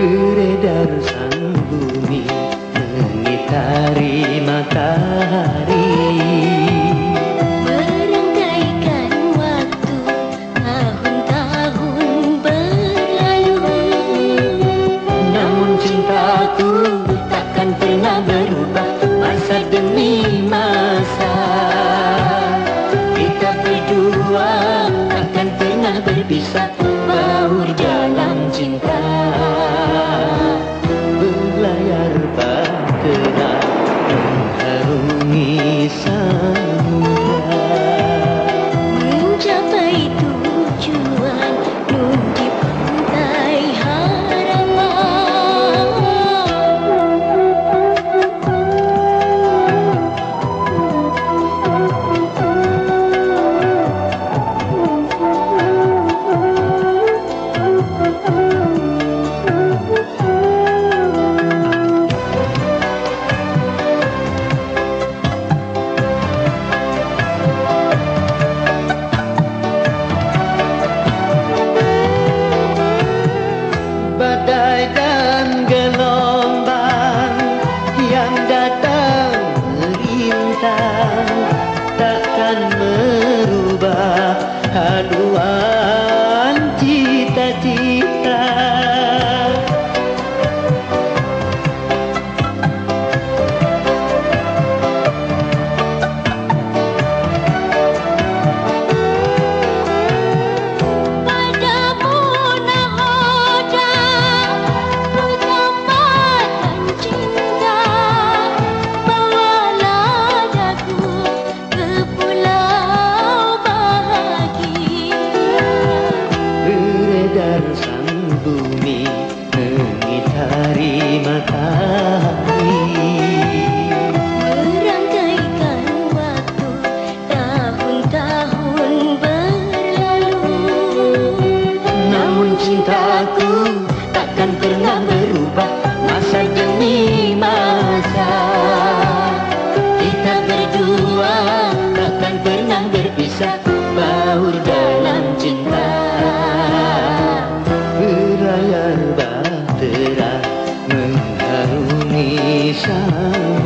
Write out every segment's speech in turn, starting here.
Beredar sang bumi Mengitari matahari. Merangkaikan waktu Tahun-tahun berlalu. Namun cintaku takkan pernah berubah Masa demi masa. Kita berdua takkan pernah berpisah cita-cita. Takkan pernah berubah Masa demi masa. Kita berdua takkan pernah berpisah Baur dalam cinta. Berlayar bahtera Mengharungi samudra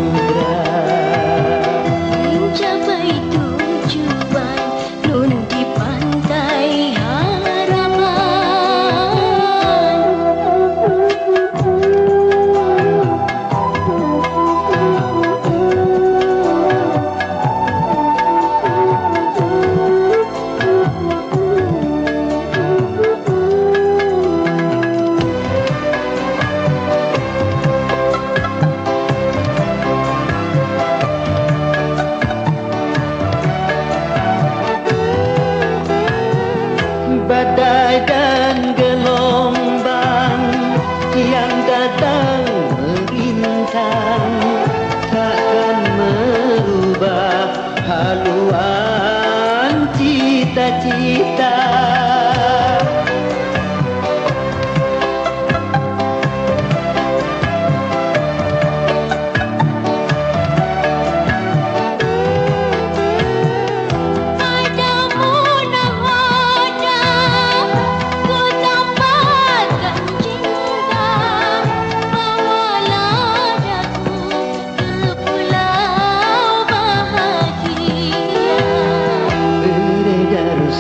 Dan gelombang yang datang merintang takkan merubah haluan cita-cita.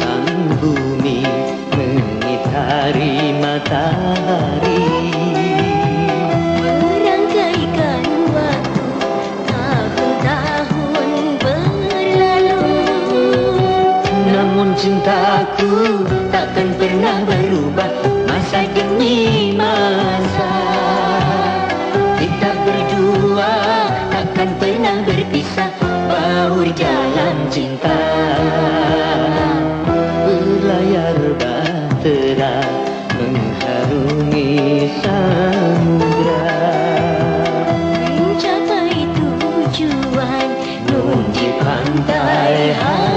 Sang bumi mengitari matahari. Merangkaikan waktu Tahun-tahun berlalu Namun cintaku takkan pernah berubah Masa demi masa Matra mengharungi samudra. Mencapai tujuan nun di pantai hati